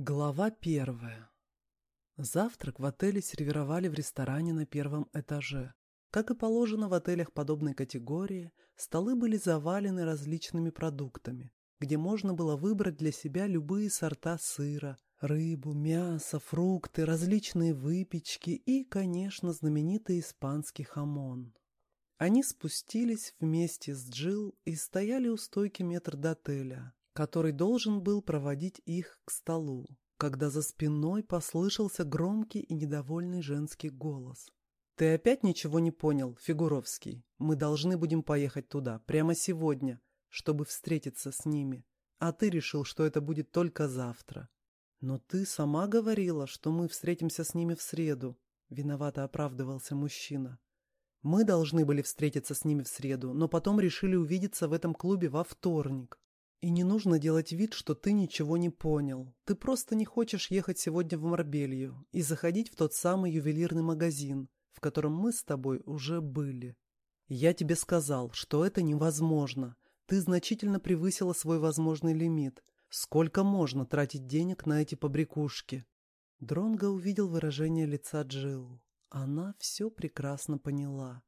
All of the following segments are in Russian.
Глава первая. Завтрак в отеле сервировали в ресторане на первом этаже. Как и положено в отелях подобной категории, столы были завалены различными продуктами, где можно было выбрать для себя любые сорта сыра, рыбу, мясо, фрукты, различные выпечки и, конечно, знаменитый испанский хамон. Они спустились вместе с Джилл и стояли у стойки метрдотеля, который должен был проводить их к столу, когда за спиной послышался громкий и недовольный женский голос. «Ты опять ничего не понял, Фигуровский? Мы должны будем поехать туда, прямо сегодня, чтобы встретиться с ними. А ты решил, что это будет только завтра. Но ты сама говорила, что мы встретимся с ними в среду», — виновато оправдывался мужчина. «Мы должны были встретиться с ними в среду, но потом решили увидеться в этом клубе во вторник. И не нужно делать вид, что ты ничего не понял. Ты просто не хочешь ехать сегодня в Марбелью и заходить в тот самый ювелирный магазин, в котором мы с тобой уже были. Я тебе сказал, что это невозможно. Ты значительно превысила свой возможный лимит. Сколько можно тратить денег на эти побрякушки? Дронго увидел выражение лица Джилл. Она все прекрасно поняла.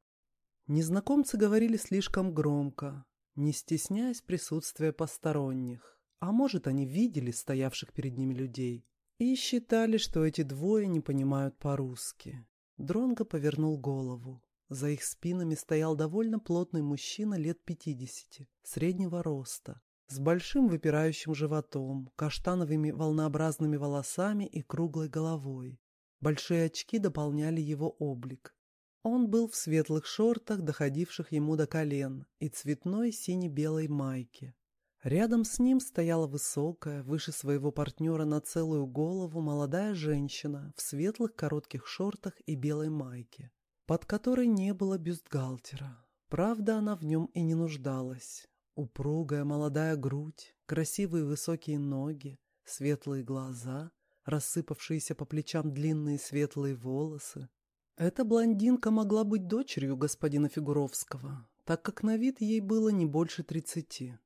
Незнакомцы говорили слишком громко, не стесняясь присутствия посторонних. А может, они видели стоявших перед ними людей и считали, что эти двое не понимают по-русски. Дронго повернул голову. За их спинами стоял довольно плотный мужчина лет пятидесяти, среднего роста, с большим выпирающим животом, каштановыми волнообразными волосами и круглой головой. Большие очки дополняли его облик. Он был в светлых шортах, доходивших ему до колен, и цветной сине-белой майке. Рядом с ним стояла высокая, выше своего партнера на целую голову, молодая женщина в светлых коротких шортах и белой майке, под которой не было бюстгальтера. Правда, она в нем и не нуждалась. Упругая молодая грудь, красивые высокие ноги, светлые глаза, рассыпавшиеся по плечам длинные светлые волосы, эта блондинка могла быть дочерью господина Фигуровского, так как на вид ей было не больше тридцати.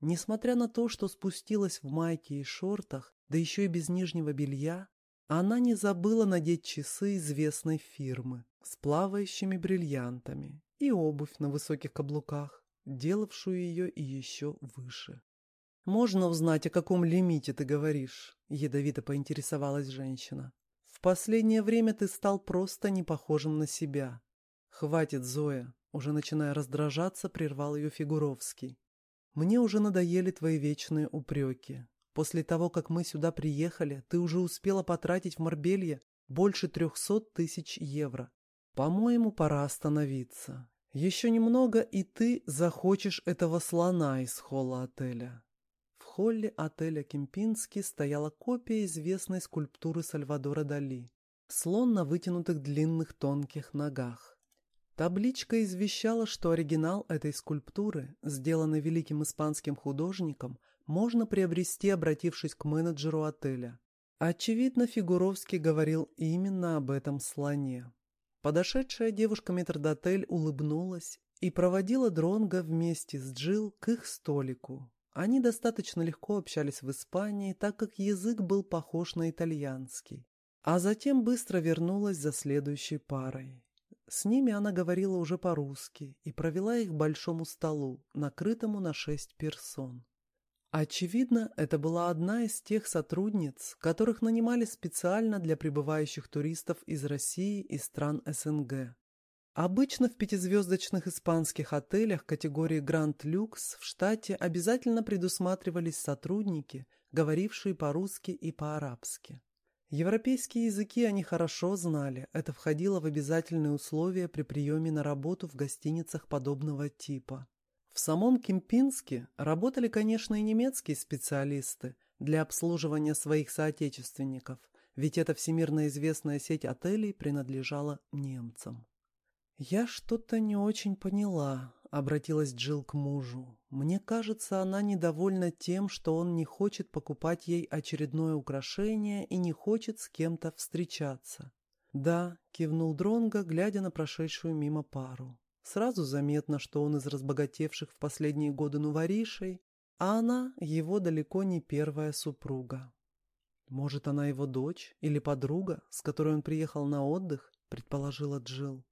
Несмотря на то, что спустилась в майке и шортах, да еще и без нижнего белья, она не забыла надеть часы известной фирмы с плавающими бриллиантами и обувь на высоких каблуках, делавшую ее и еще выше. «Можно узнать, о каком лимите ты говоришь?» — ядовито поинтересовалась женщина. Последнее время ты стал просто не похожим на себя. Хватит, Зоя, уже начиная раздражаться, прервал ее Фигуровский. Мне уже надоели твои вечные упреки. После того, как мы сюда приехали, ты уже успела потратить в Марбелье больше трехсот тысяч евро. По-моему, пора остановиться. Еще немного, и ты захочешь этого слона из холла отеля холле отеля Кемпински стояла копия известной скульптуры Сальвадора Дали. Слон на вытянутых длинных тонких ногах. Табличка извещала, что оригинал этой скульптуры, сделанный великим испанским художником, можно приобрести, обратившись к менеджеру отеля. Очевидно, Фигуровский говорил именно об этом слоне. Подошедшая девушка-метрдотель улыбнулась и проводила Дронга вместе с Джил к их столику, они достаточно легко общались в Испании, так как язык был похож на итальянский. А затем быстро вернулась за следующей парой. С ними она говорила уже по-русски и провела их к большому столу, накрытому на шесть персон. Очевидно, это была одна из тех сотрудниц, которых нанимали специально для прибывающих туристов из России и стран СНГ. Обычно в пятизвездочных испанских отелях категории Lux в штате обязательно предусматривались сотрудники, говорившие по-русски и по-арабски. Европейские языки они хорошо знали, это входило в обязательные условия при приеме на работу в гостиницах подобного типа. В самом Кемпинске работали, конечно, и немецкие специалисты для обслуживания своих соотечественников, ведь эта всемирно известная сеть отелей принадлежала немцам. «Я что-то не очень поняла», — обратилась Джилл к мужу. «Мне кажется, она недовольна тем, что он не хочет покупать ей очередное украшение и не хочет с кем-то встречаться». «Да», — кивнул Дронго, глядя на прошедшую мимо пару. Сразу заметно, что он из разбогатевших в последние годы нуворишей, а она его далеко не первая супруга. Может, она его дочь или подруга, с которой он приехал на отдых, предположила Джил.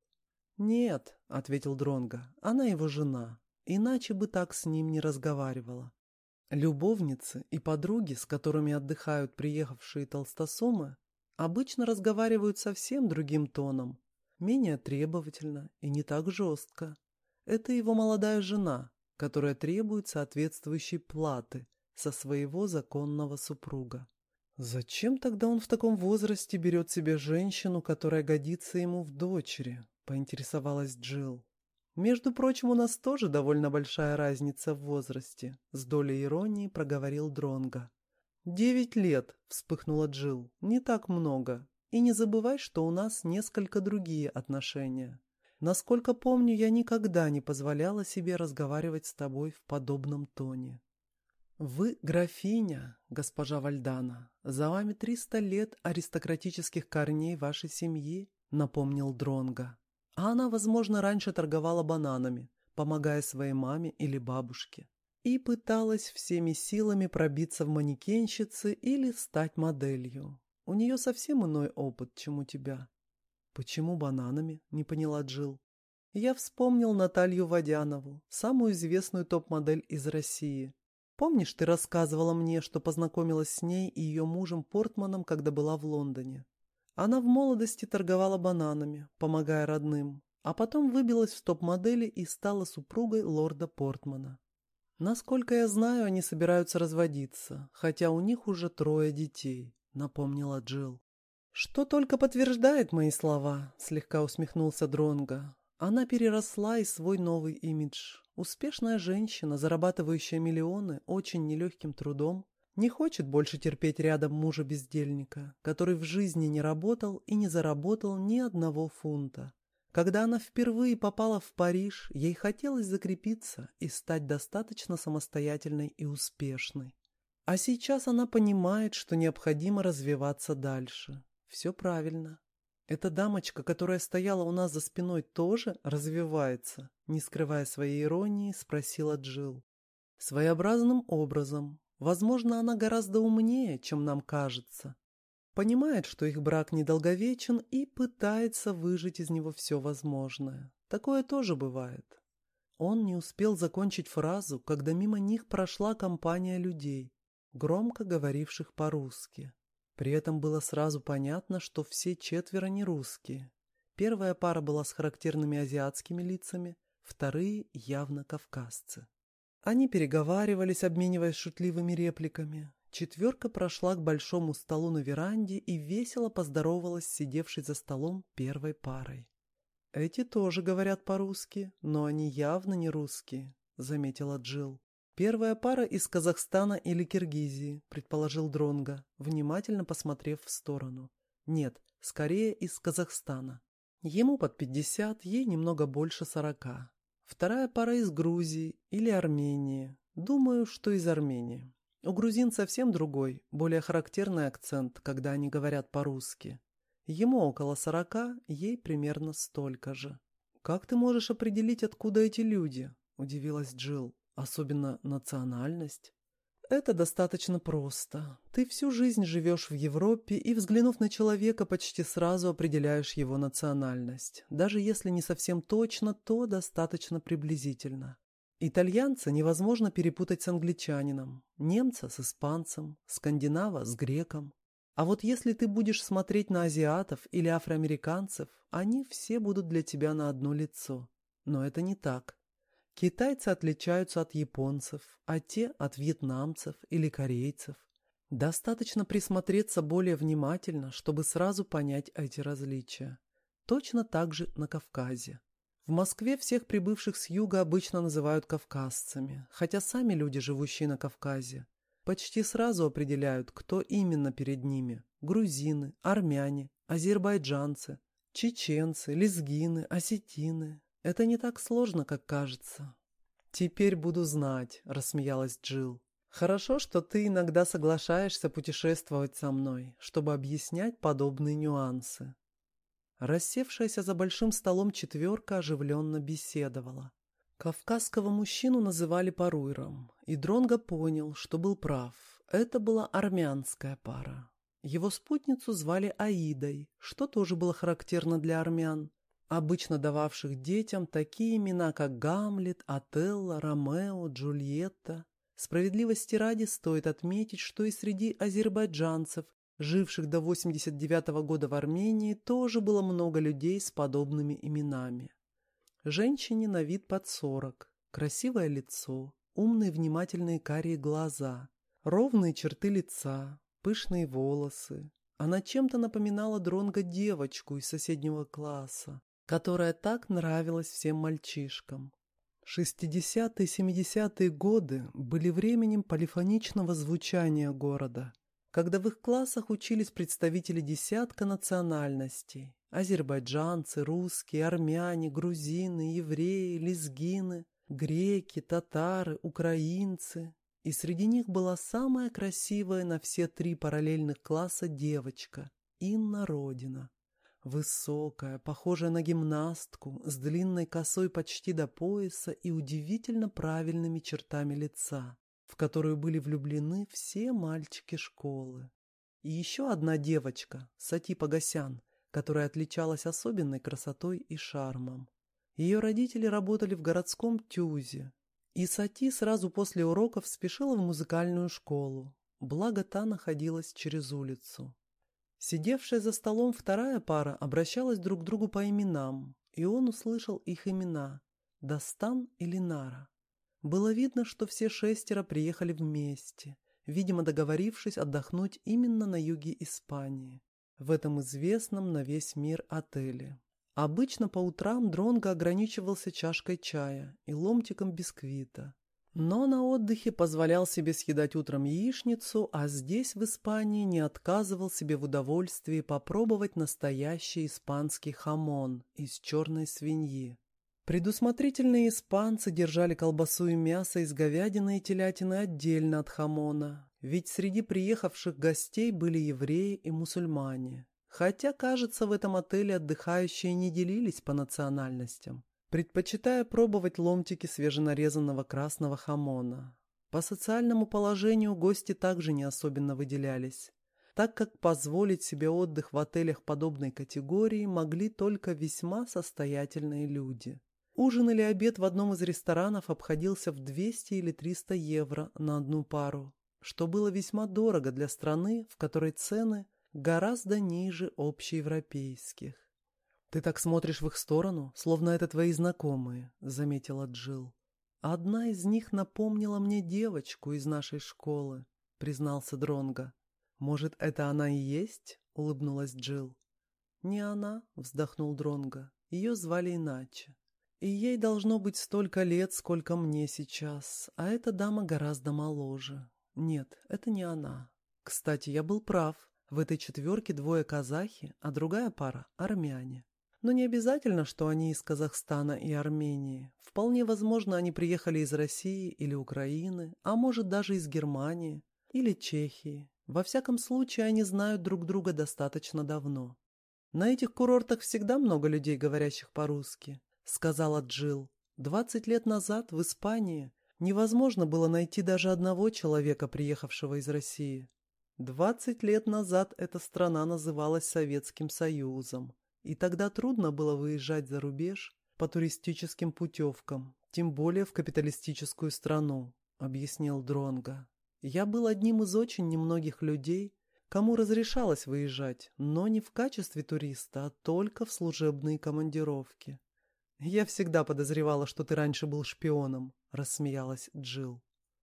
Нет, ответил Дронга, она его жена, иначе бы так с ним не разговаривала. Любовницы и подруги, с которыми отдыхают приехавшие толстосумы, обычно разговаривают совсем другим тоном, менее требовательно и не так жестко. Это его молодая жена, которая требует соответствующей платы со своего законного супруга. Зачем тогда он в таком возрасте берет себе женщину, которая годится ему в дочери? Поинтересовалась Джилл. Между прочим, у нас тоже довольно большая разница в возрасте, с долей иронии проговорил Дронга. Девять лет, вспыхнула Джилл. Не так много. И не забывай, что у нас несколько другие отношения. Насколько помню, я никогда не позволяла себе разговаривать с тобой в подобном тоне. Вы графиня, госпожа Вальдана. За вами триста лет аристократических корней вашей семьи, напомнил Дронга. А она, возможно, раньше торговала бананами, помогая своей маме или бабушке. И пыталась всеми силами пробиться в манекенщицы или стать моделью. У нее совсем иной опыт, чем у тебя. Почему бананами? Не поняла Джил. Я вспомнил Наталью Водянову, самую известную топ-модель из России. Помнишь, ты рассказывала мне, что познакомилась с ней и ее мужем Портманом, когда была в Лондоне? Она в молодости торговала бананами, помогая родным, а потом выбилась в топ-модели и стала супругой лорда Портмана. Насколько я знаю, они собираются разводиться, хотя у них уже трое детей, напомнила Джилл. Что только подтверждает мои слова, слегка усмехнулся Дронга. Она переросла и свой новый имидж. Успешная женщина, зарабатывающая миллионы очень нелегким трудом, не хочет больше терпеть рядом мужа-бездельника, который в жизни не работал и не заработал ни одного фунта. Когда она впервые попала в Париж, ей хотелось закрепиться и стать достаточно самостоятельной и успешной. А сейчас она понимает, что необходимо развиваться дальше. Все правильно. Эта дамочка, которая стояла у нас за спиной, тоже развивается, не скрывая своей иронии, спросила Джил. Своеобразным образом, Возможно, она гораздо умнее, чем нам кажется. Понимает, что их брак недолговечен и пытается выжить из него все возможное. Такое тоже бывает. Он не успел закончить фразу, когда мимо них прошла компания людей, громко говоривших по-русски. При этом было сразу понятно, что все четверо не русские. Первая пара была с характерными азиатскими лицами, вторые явно кавказцы. Они переговаривались, обмениваясь шутливыми репликами. Четверка прошла к большому столу на веранде и весело поздоровалась с сидевшей за столом первой парой. «Эти тоже говорят по-русски, но они явно не русские», — заметила Джилл. «Первая пара из Казахстана или Киргизии», — предположил Дронга, внимательно посмотрев в сторону. «Нет, скорее из Казахстана. Ему под пятьдесят, ей немного больше сорока. Вторая пара из Грузии или Армении. Думаю, что из Армении. У грузин совсем другой, более характерный акцент, когда они говорят по-русски. Ему около сорока, ей примерно столько же. «Как ты можешь определить, откуда эти люди?» – удивилась Джилл. «Особенно национальность?» Это достаточно просто. Ты всю жизнь живешь в Европе и, взглянув на человека, почти сразу определяешь его национальность. Даже если не совсем точно, то достаточно приблизительно. Итальянца невозможно перепутать с англичанином, немца с испанцем, скандинава с греком. А вот если ты будешь смотреть на азиатов или афроамериканцев, они все будут для тебя на одно лицо. Но это не так. Китайцы отличаются от японцев, а те от вьетнамцев или корейцев. Достаточно присмотреться более внимательно, чтобы сразу понять эти различия. Точно так же на Кавказе. В Москве всех прибывших с юга обычно называют кавказцами, хотя сами люди, живущие на Кавказе, почти сразу определяют, кто именно перед ними – грузины, армяне, азербайджанцы, чеченцы, лезгины, осетины, это не так сложно, как кажется. Теперь буду знать, рассмеялась Джил. Хорошо, что ты иногда соглашаешься путешествовать со мной, чтобы объяснять подобные нюансы. Рассевшаяся за большим столом четверка оживленно беседовала. Кавказского мужчину называли Паруйром, и Дронго понял, что был прав. Это была армянская пара. Его спутницу звали Аидой, что тоже было характерно для армян, обычно дававших детям такие имена, как Гамлет, Отелло, Ромео, Джульетта. Справедливости ради стоит отметить, что и среди азербайджанцев, живших до 89 -го года в Армении, тоже было много людей с подобными именами. Женщине на вид под 40, красивое лицо, умные внимательные карие глаза, ровные черты лица, пышные волосы. Она чем-то напоминала Дронго девочку из соседнего класса, которая так нравилась всем мальчишкам. 60-70-е годы были временем полифоничного звучания города, когда в их классах учились представители десятка национальностей – азербайджанцы, русские, армяне, грузины, евреи, лезгины, греки, татары, украинцы. И среди них была самая красивая на все три параллельных класса девочка – Инна Родина. Высокая, похожая на гимнастку, с длинной косой почти до пояса и удивительно правильными чертами лица, в которую были влюблены все мальчики школы. И еще одна девочка, Сати Погосян, которая отличалась особенной красотой и шармом. Ее родители работали в городском тюзе, и Сати сразу после уроков спешила в музыкальную школу, благо та находилась через улицу. Сидевшая за столом вторая пара обращалась друг к другу по именам, и он услышал их имена – Дастан и Линара. Было видно, что все шестеро приехали вместе, видимо, договорившись отдохнуть именно на юге Испании, в этом известном на весь мир отеле. Обычно по утрам Дронго ограничивался чашкой чая и ломтиком бисквита, но на отдыхе позволял себе съедать утром яичницу, а здесь, в Испании, не отказывал себе в удовольствии попробовать настоящий испанский хамон из черной свиньи. Предусмотрительные испанцы держали колбасу и мясо из говядины и телятины отдельно от хамона, ведь среди приехавших гостей были евреи и мусульмане. Хотя, кажется, в этом отеле отдыхающие не делились по национальностям предпочитая пробовать ломтики свеженарезанного красного хамона. По социальному положению гости также не особенно выделялись, так как позволить себе отдых в отелях подобной категории могли только весьма состоятельные люди. Ужин или обед в одном из ресторанов обходился в 200 или 300 евро на одну пару, что было весьма дорого для страны, в которой цены гораздо ниже общеевропейских. «Ты так смотришь в их сторону, словно это твои знакомые», — заметила Джилл. «Одна из них напомнила мне девочку из нашей школы», — признался Дронга. «Может, это она и есть?» — улыбнулась Джилл. «Не она», — вздохнул Дронга. «Ее звали иначе. И ей должно быть столько лет, сколько мне сейчас, а эта дама гораздо моложе. Нет, это не она. Кстати, я был прав. В этой четверке двое казахи, а другая пара — армяне. Но не обязательно, что они из Казахстана и Армении. Вполне возможно, они приехали из России или Украины, а может даже из Германии или Чехии. Во всяком случае, они знают друг друга достаточно давно. «На этих курортах всегда много людей, говорящих по-русски», — сказала Джилл. «Двадцать лет назад в Испании невозможно было найти даже одного человека, приехавшего из России. Двадцать лет назад эта страна называлась Советским Союзом. И тогда трудно было выезжать за рубеж по туристическим путевкам, тем более в капиталистическую страну, объяснил Дронга. Я был одним из очень немногих людей, кому разрешалось выезжать, но не в качестве туриста, а только в служебные командировки. Я всегда подозревала, что ты раньше был шпионом, рассмеялась Джил.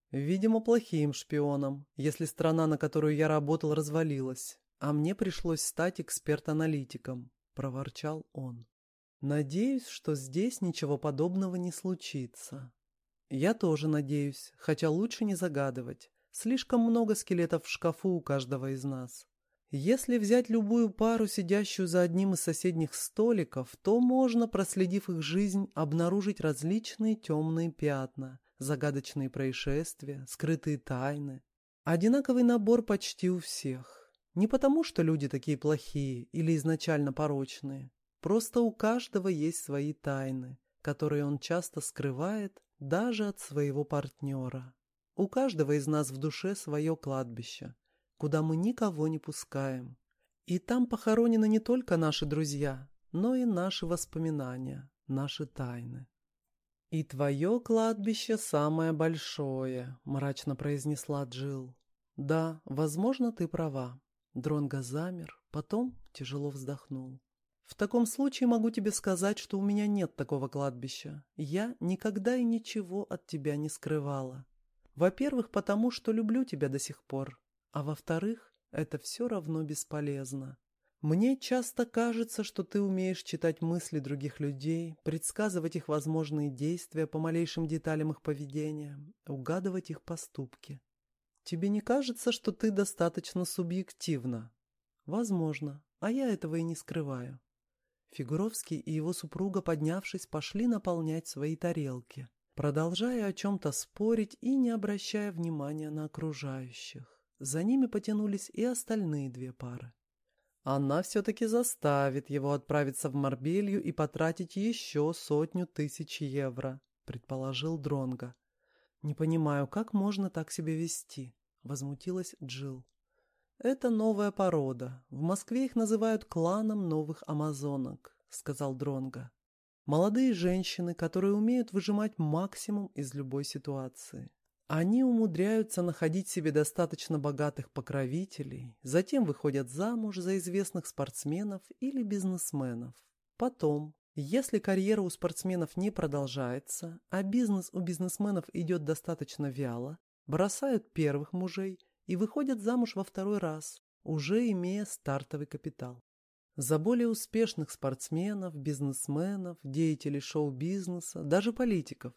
Видимо, плохим шпионом, если страна, на которую я работал, развалилась, а мне пришлось стать эксперт-аналитиком. — проворчал он. «Надеюсь, что здесь ничего подобного не случится». «Я тоже надеюсь, хотя лучше не загадывать. Слишком много скелетов в шкафу у каждого из нас. Если взять любую пару, сидящую за одним из соседних столиков, то можно, проследив их жизнь, обнаружить различные темные пятна, загадочные происшествия, скрытые тайны. Одинаковый набор почти у всех. Не потому, что люди такие плохие или изначально порочные. Просто у каждого есть свои тайны, которые он часто скрывает даже от своего партнера. У каждого из нас в душе свое кладбище, куда мы никого не пускаем. И там похоронены не только наши друзья, но и наши воспоминания, наши тайны. «И твое кладбище самое большое», — мрачно произнесла Джилл. «Да, возможно, ты права». Дронго замер, потом тяжело вздохнул. «В таком случае могу тебе сказать, что у меня нет такого кладбища. Я никогда и ничего от тебя не скрывала. Во-первых, потому что люблю тебя до сих пор, а во-вторых, это все равно бесполезно. Мне часто кажется, что ты умеешь читать мысли других людей, предсказывать их возможные действия по малейшим деталям их поведения, угадывать их поступки. Тебе не кажется, что ты достаточно субъективна? Возможно, а я этого и не скрываю. Фигуровский и его супруга, поднявшись, пошли наполнять свои тарелки, продолжая о чем-то спорить и не обращая внимания на окружающих. За ними потянулись и остальные две пары. Она все-таки заставит его отправиться в Марбелью и потратить еще сотню тысяч евро, предположил Дронга. Не понимаю, как можно так себя вести, возмутилась Джилл. Это новая порода. В Москве их называют кланом новых амазонок, сказал Дронга. Молодые женщины, которые умеют выжимать максимум из любой ситуации. Они умудряются находить себе достаточно богатых покровителей, затем выходят замуж за известных спортсменов или бизнесменов. Потом, если карьера у спортсменов не продолжается, а бизнес у бизнесменов идет достаточно вяло, бросают первых мужей и выходят замуж во второй раз, уже имея стартовый капитал. За более успешных спортсменов, бизнесменов, деятелей шоу-бизнеса, даже политиков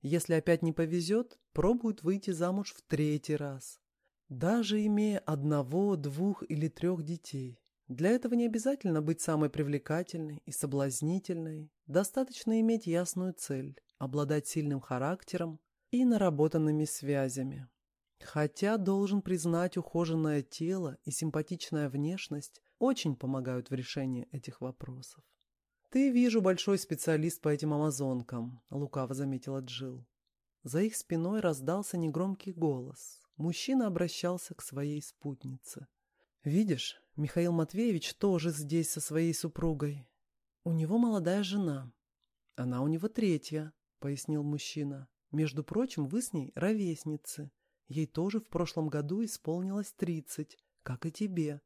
если опять не повезет, пробуют выйти замуж в третий раз. Даже имея одного, двух или трех детей. Для этого не обязательно быть самой привлекательной и соблазнительной. Достаточно иметь ясную цель, обладать сильным характером и наработанными связями. Хотя, должен признать, ухоженное тело и симпатичная внешность очень помогают в решении этих вопросов. «Ты, вижу, большой специалист по этим амазонкам», — лукаво заметила Джил. За их спиной раздался негромкий голос. Мужчина обращался к своей спутнице. «Видишь, Михаил Матвеевич тоже здесь со своей супругой. У него молодая жена. Она у него третья», — пояснил мужчина. «Между прочим, вы с ней ровесницы. Ей тоже в прошлом году исполнилось тридцать, как и тебе.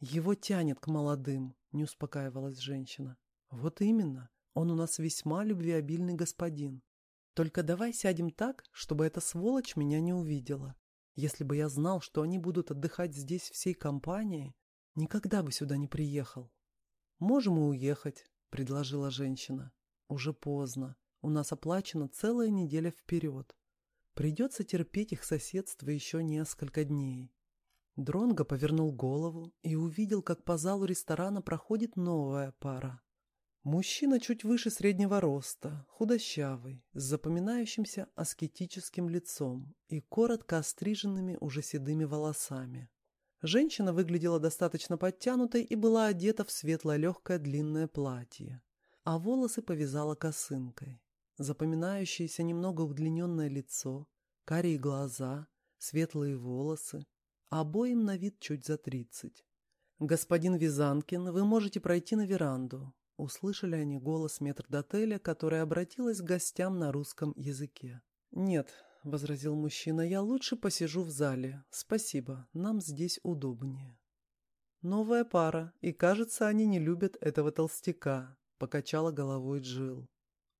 Его тянет к молодым», — не успокаивалась женщина. «Вот именно. Он у нас весьма любвеобильный господин. Только давай сядем так, чтобы эта сволочь меня не увидела. Если бы я знал, что они будут отдыхать здесь всей компанией, никогда бы сюда не приехал». «Можем и уехать», — предложила женщина. «Уже поздно. У нас оплачена целая неделя вперед. Придется терпеть их соседство еще несколько дней». Дронго повернул голову и увидел, как по залу ресторана проходит новая пара. Мужчина чуть выше среднего роста, худощавый, с запоминающимся аскетическим лицом и коротко остриженными уже седыми волосами. Женщина выглядела достаточно подтянутой и была одета в светло-легкое длинное платье, а волосы повязала косынкой. Запоминающееся немного удлиненное лицо, карие глаза, светлые волосы, обоим на вид чуть за тридцать. «Господин Визанкин, вы можете пройти на веранду. Услышали они голос метрдотеля, которая обратилась к гостям на русском языке. «Нет», — возразил мужчина, — «я лучше посижу в зале. Спасибо, нам здесь удобнее». «Новая пара, и, кажется, они не любят этого толстяка», — покачала головой Джил.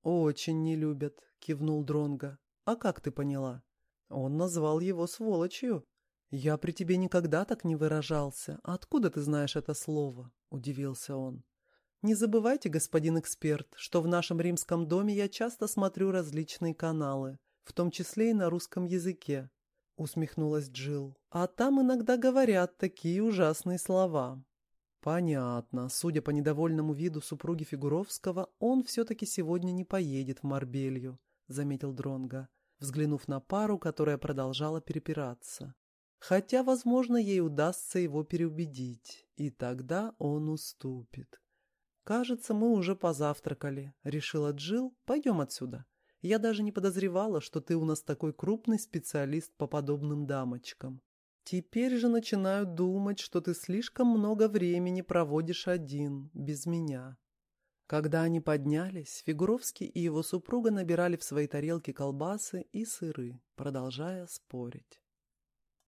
«Очень не любят», — кивнул Дронга. «А как ты поняла?» «Он назвал его сволочью». «Я при тебе никогда так не выражался. Откуда ты знаешь это слово?» — удивился он. Не забывайте, господин эксперт, что в нашем римском доме я часто смотрю различные каналы, в том числе и на русском языке, усмехнулась Джил. А там иногда говорят такие ужасные слова. Понятно. Судя по недовольному виду супруги Фигуровского, он все-таки сегодня не поедет в Марбелью, заметил Дронга, взглянув на пару, которая продолжала перепираться. Хотя, возможно, ей удастся его переубедить, и тогда он уступит. «Кажется, мы уже позавтракали», — решила Джил. «Пойдем отсюда. Я даже не подозревала, что ты у нас такой крупный специалист по подобным дамочкам». Теперь же начинаю думать, что ты слишком много времени проводишь один, без меня. Когда они поднялись, Фигуровский и его супруга набирали в свои тарелки колбасы и сыры, продолжая спорить.